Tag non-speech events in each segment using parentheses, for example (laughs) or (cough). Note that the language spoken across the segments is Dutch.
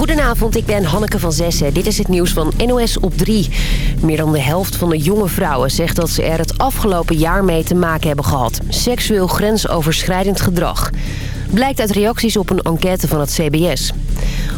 Goedenavond, ik ben Hanneke van Zessen. Dit is het nieuws van NOS op 3. Meer dan de helft van de jonge vrouwen zegt dat ze er het afgelopen jaar mee te maken hebben gehad. Seksueel grensoverschrijdend gedrag. Blijkt uit reacties op een enquête van het CBS.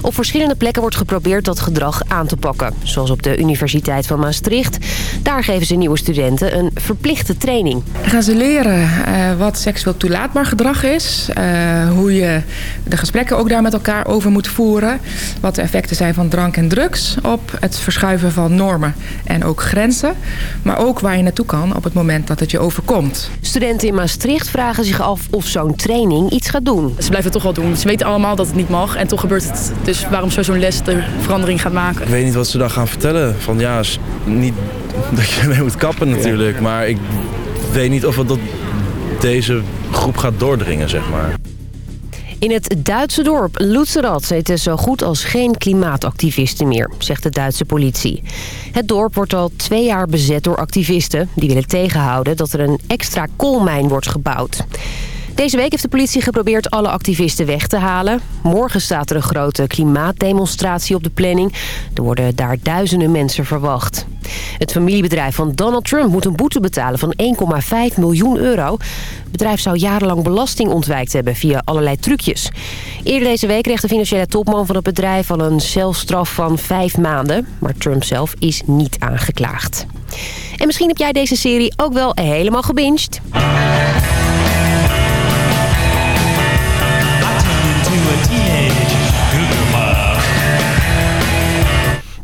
Op verschillende plekken wordt geprobeerd dat gedrag aan te pakken. Zoals op de Universiteit van Maastricht. Daar geven ze nieuwe studenten een verplichte training. Gaan ze leren uh, wat seksueel toelaatbaar gedrag is. Uh, hoe je de gesprekken ook daar met elkaar over moet voeren. Wat de effecten zijn van drank en drugs op het verschuiven van normen en ook grenzen. Maar ook waar je naartoe kan op het moment dat het je overkomt. Studenten in Maastricht vragen zich af of zo'n training iets gaat doen. Ze blijven het toch wel doen. Ze weten allemaal dat het niet mag en toch gebeurt het. Dus waarom zou zo'n les de verandering gaat maken? Ik weet niet wat ze dan gaan vertellen. Van ja, niet (laughs) dat je ermee moet kappen natuurlijk. Maar ik weet niet of het tot deze groep gaat doordringen, zeg maar. In het Duitse dorp Lutzerat zitten zo goed als geen klimaatactivisten meer, zegt de Duitse politie. Het dorp wordt al twee jaar bezet door activisten die willen tegenhouden dat er een extra koolmijn wordt gebouwd. Deze week heeft de politie geprobeerd alle activisten weg te halen. Morgen staat er een grote klimaatdemonstratie op de planning. Er worden daar duizenden mensen verwacht. Het familiebedrijf van Donald Trump moet een boete betalen van 1,5 miljoen euro. Het bedrijf zou jarenlang belasting ontwijkt hebben via allerlei trucjes. Eerder deze week kreeg de financiële topman van het bedrijf al een celstraf van vijf maanden. Maar Trump zelf is niet aangeklaagd. En misschien heb jij deze serie ook wel helemaal gebinged.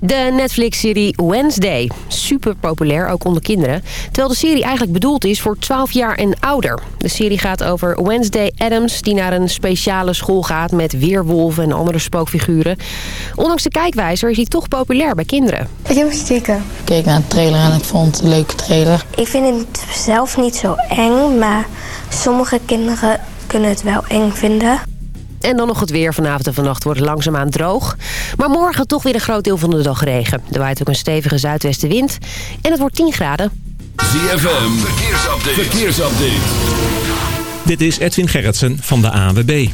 De Netflix-serie Wednesday. Super populair, ook onder kinderen. Terwijl de serie eigenlijk bedoeld is voor 12 jaar en ouder. De serie gaat over Wednesday Adams... die naar een speciale school gaat met weerwolven en andere spookfiguren. Ondanks de kijkwijzer is hij toch populair bij kinderen. Ik heb gekeken. Ik keek naar een trailer en ik vond het een leuke trailer. Ik vind het zelf niet zo eng, maar sommige kinderen kunnen het wel eng vinden. En dan nog het weer. Vanavond en vannacht wordt het langzaamaan droog. Maar morgen toch weer een groot deel van de dag regen. Er waait ook een stevige zuidwestenwind. En het wordt 10 graden. ZFM, verkeersupdate. verkeersupdate. Dit is Edwin Gerritsen van de ANWB.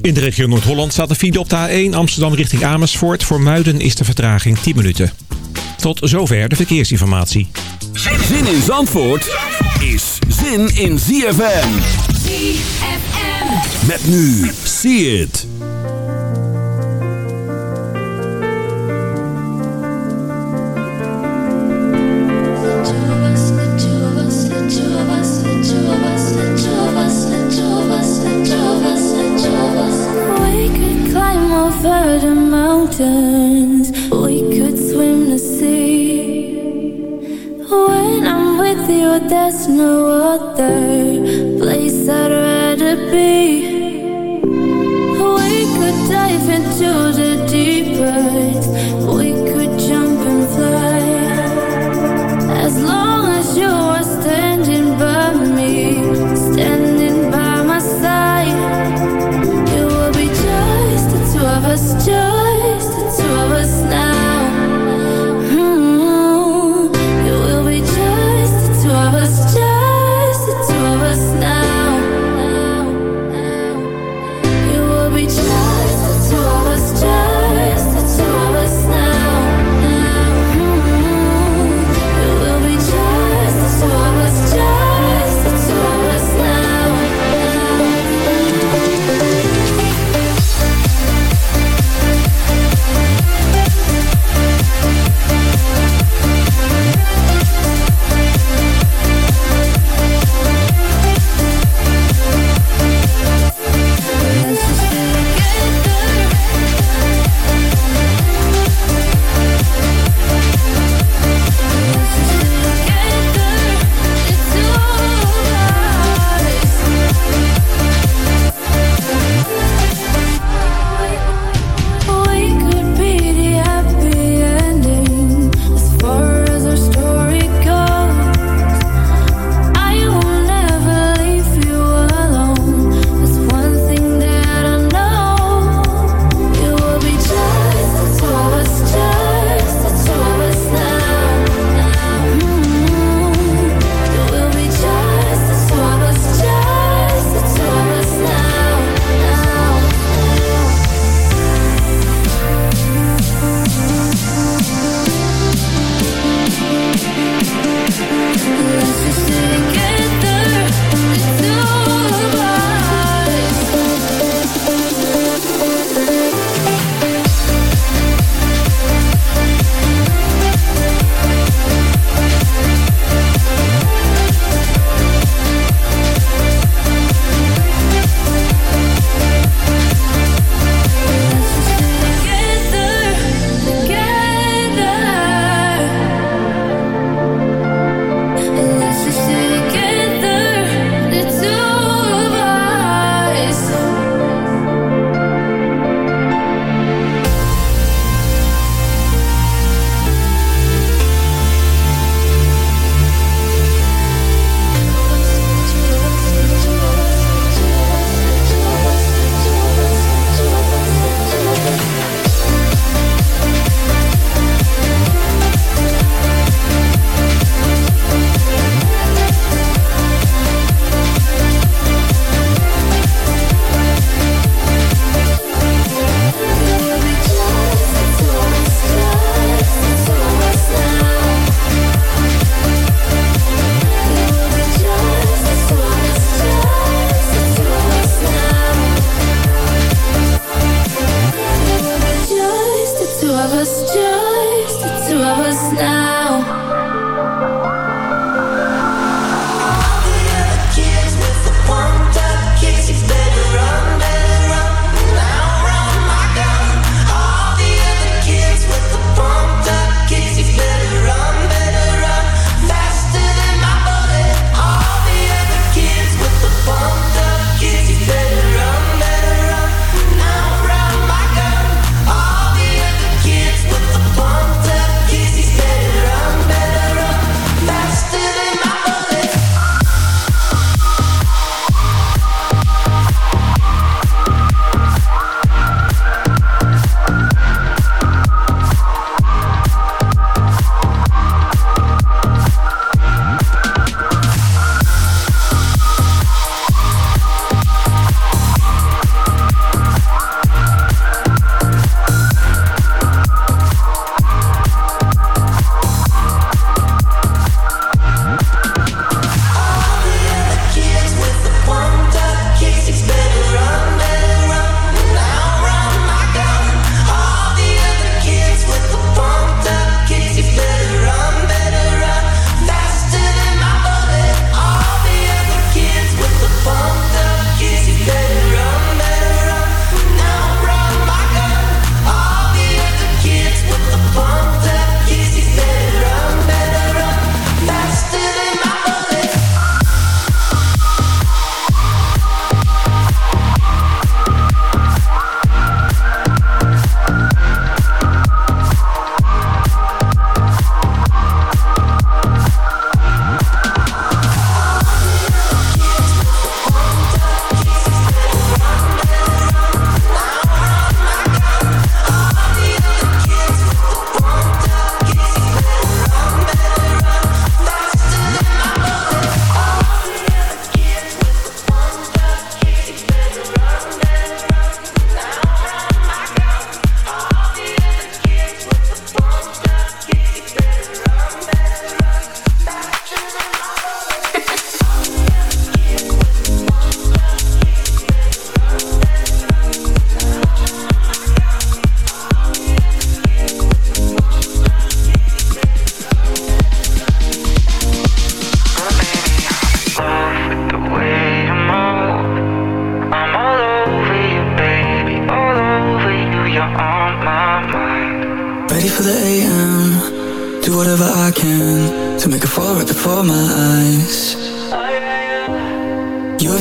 In de regio Noord-Holland staat de file op de A1 Amsterdam richting Amersfoort. Voor Muiden is de vertraging 10 minuten. Tot zover de verkeersinformatie. Zin in Zandvoort is zin in ZFM. ZFM. Met nu, see it. over the mountains We could swim the sea When I'm with you there's no other place I'd rather be. We could dive into the deep end. We could jump and fly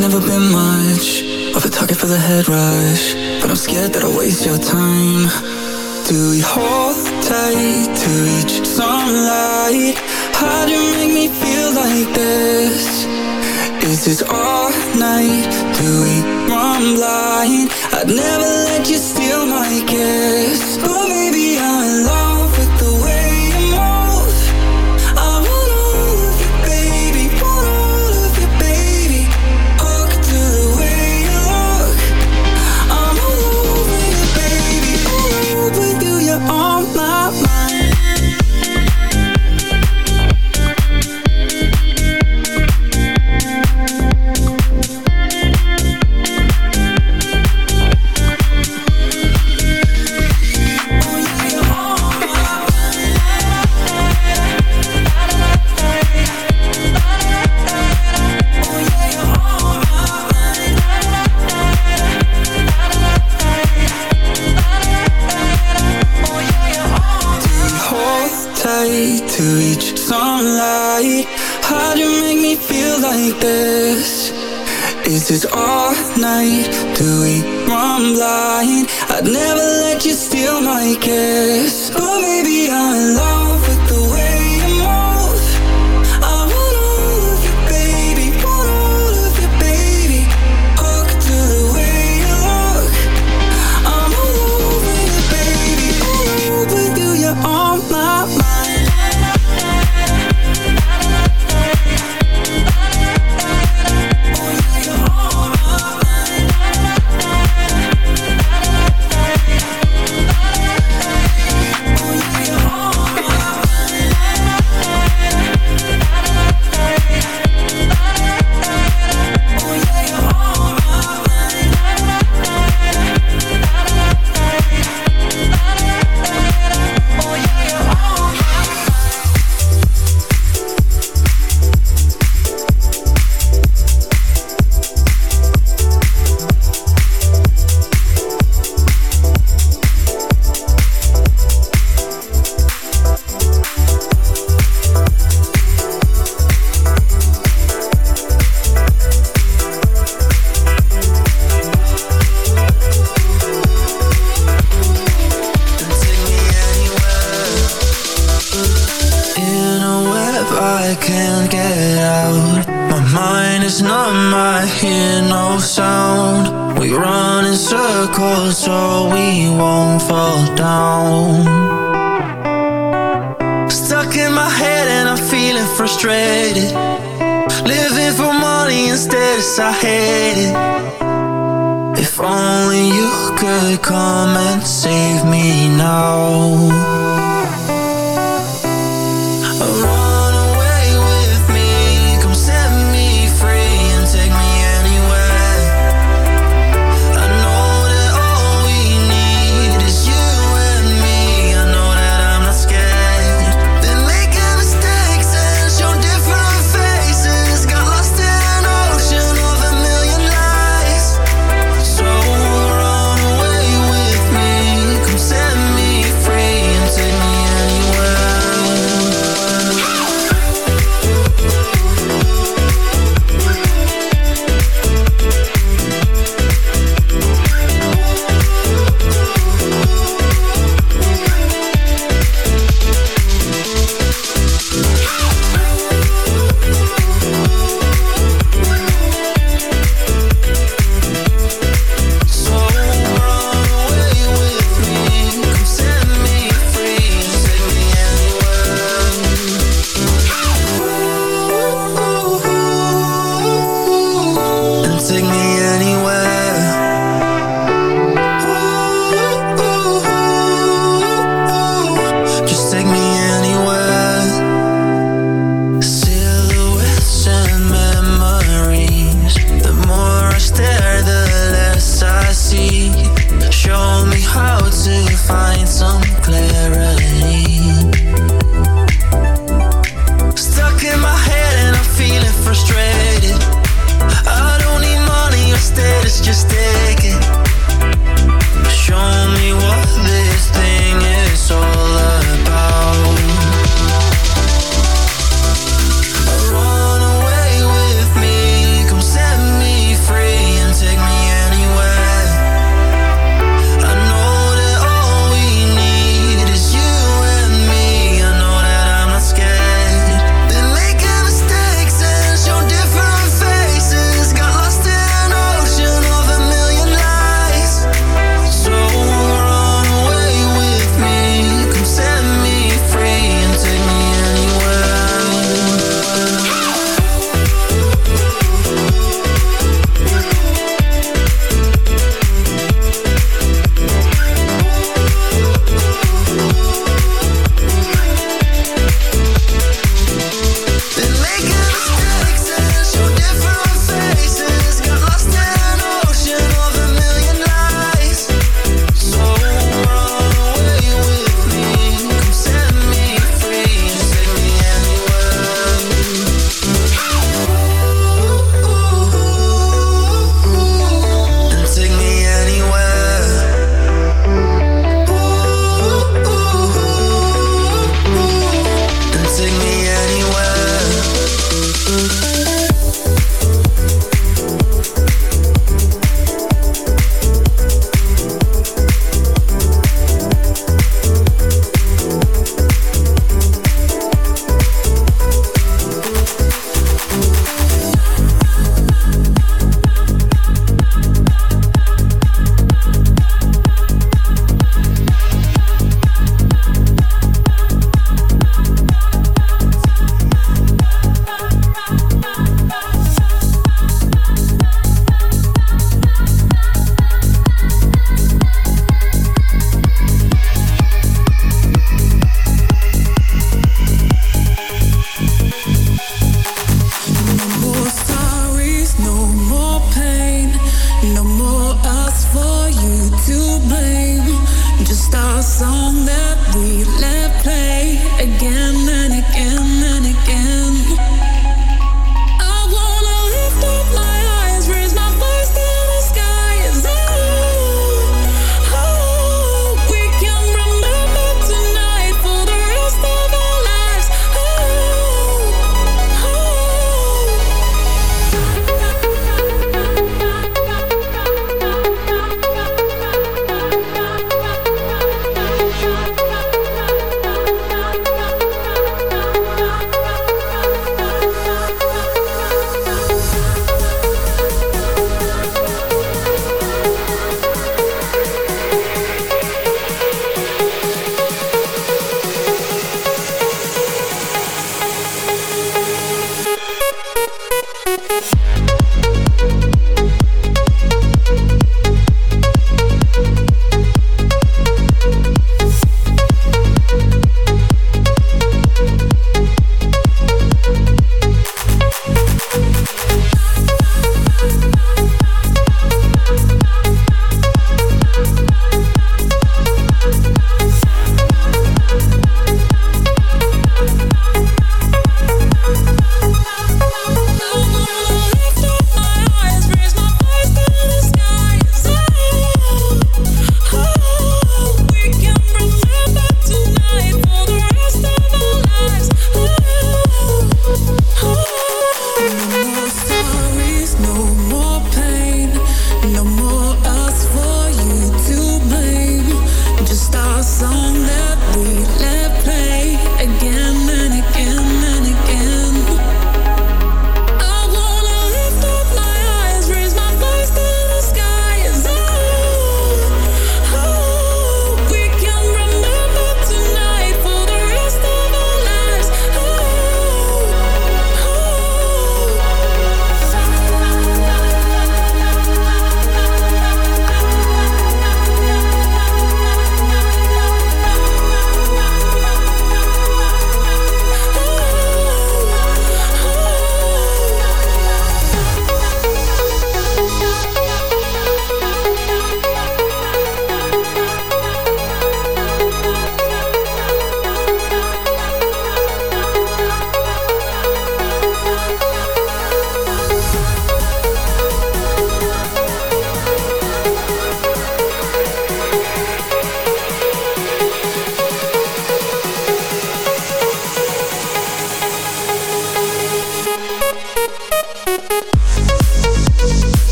never been much of a target for the head rush But I'm scared that I'll waste your time Do we hold tight to each sunlight? How do you make me feel like this? Is this all night? Do we run blind? I'd never let you steal my kiss But maybe I'm alone I'd never let you steal my kiss.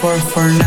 for for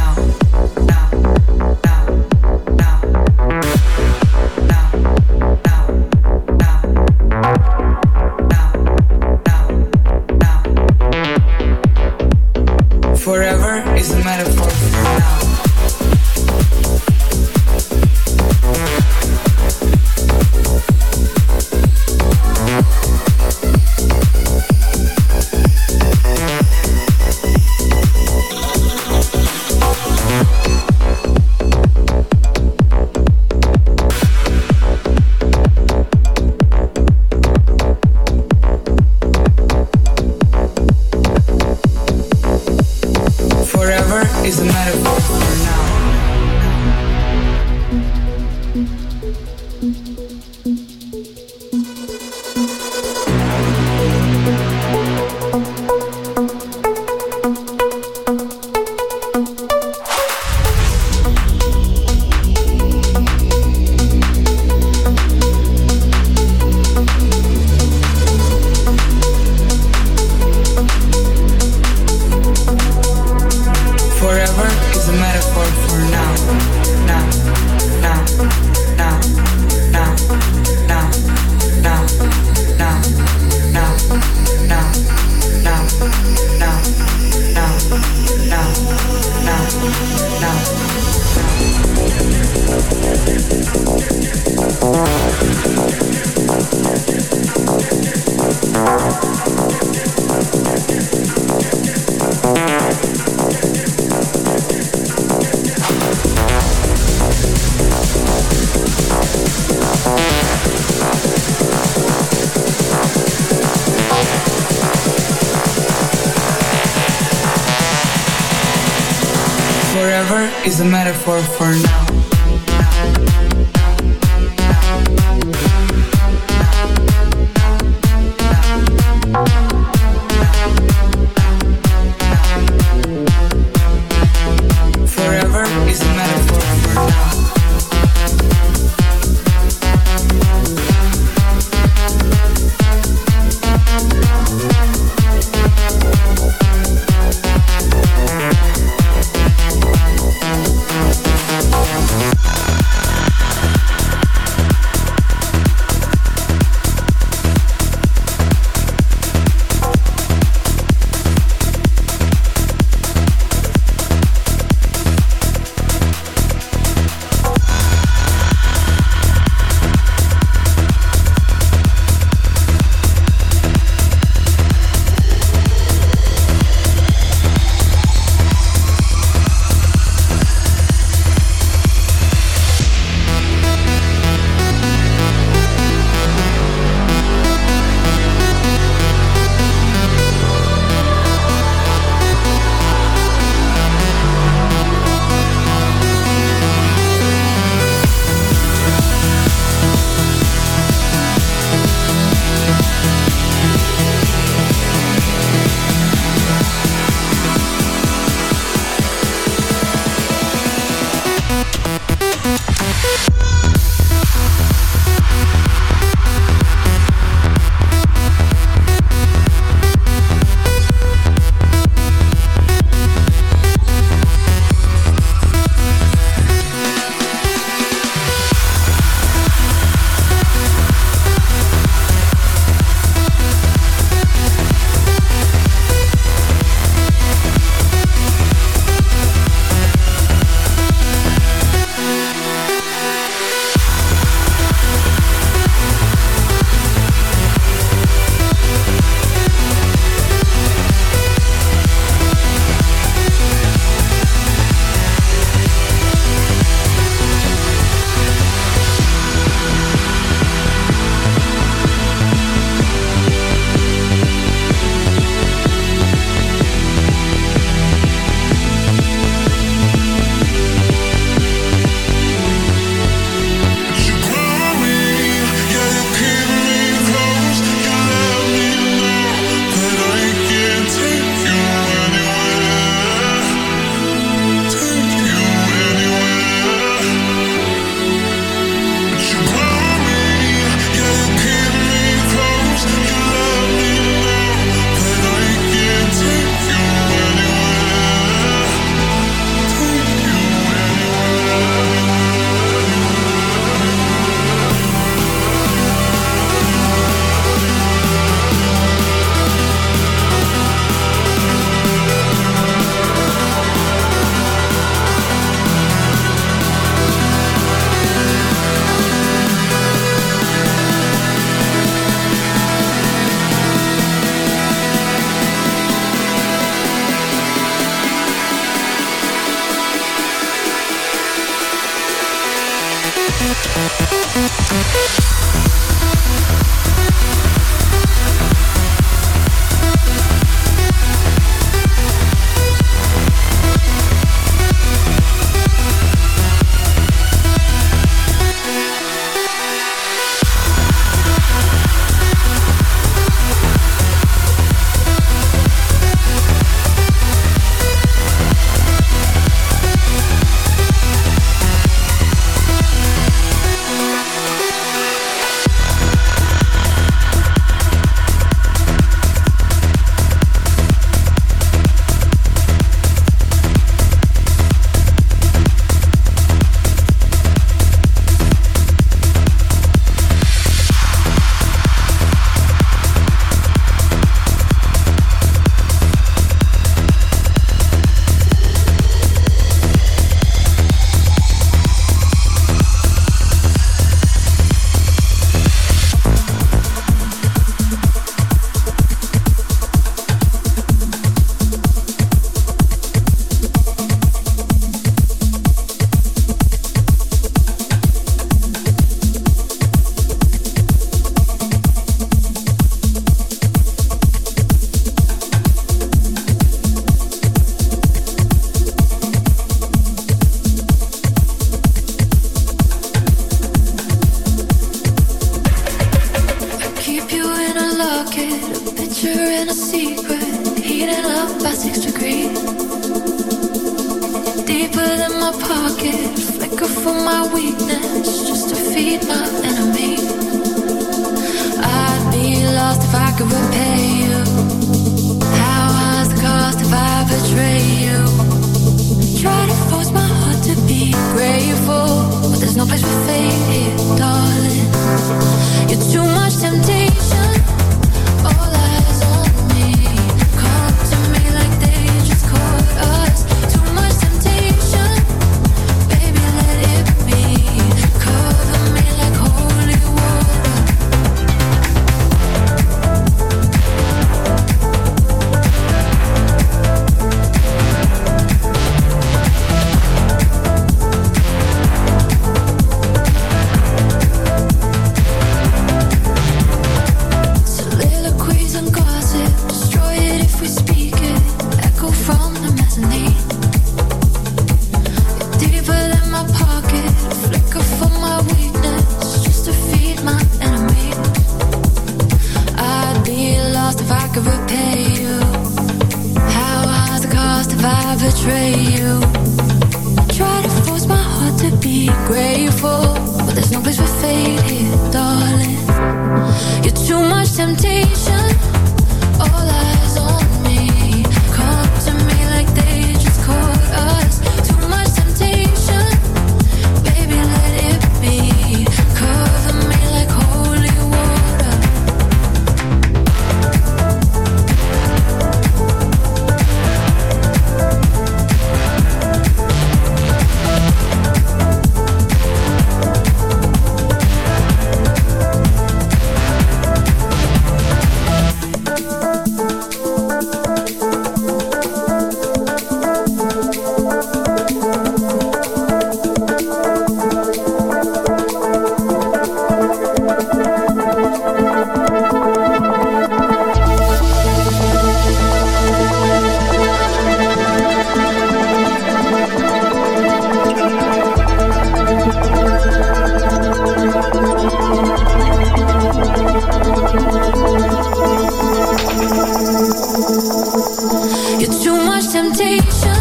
temptation.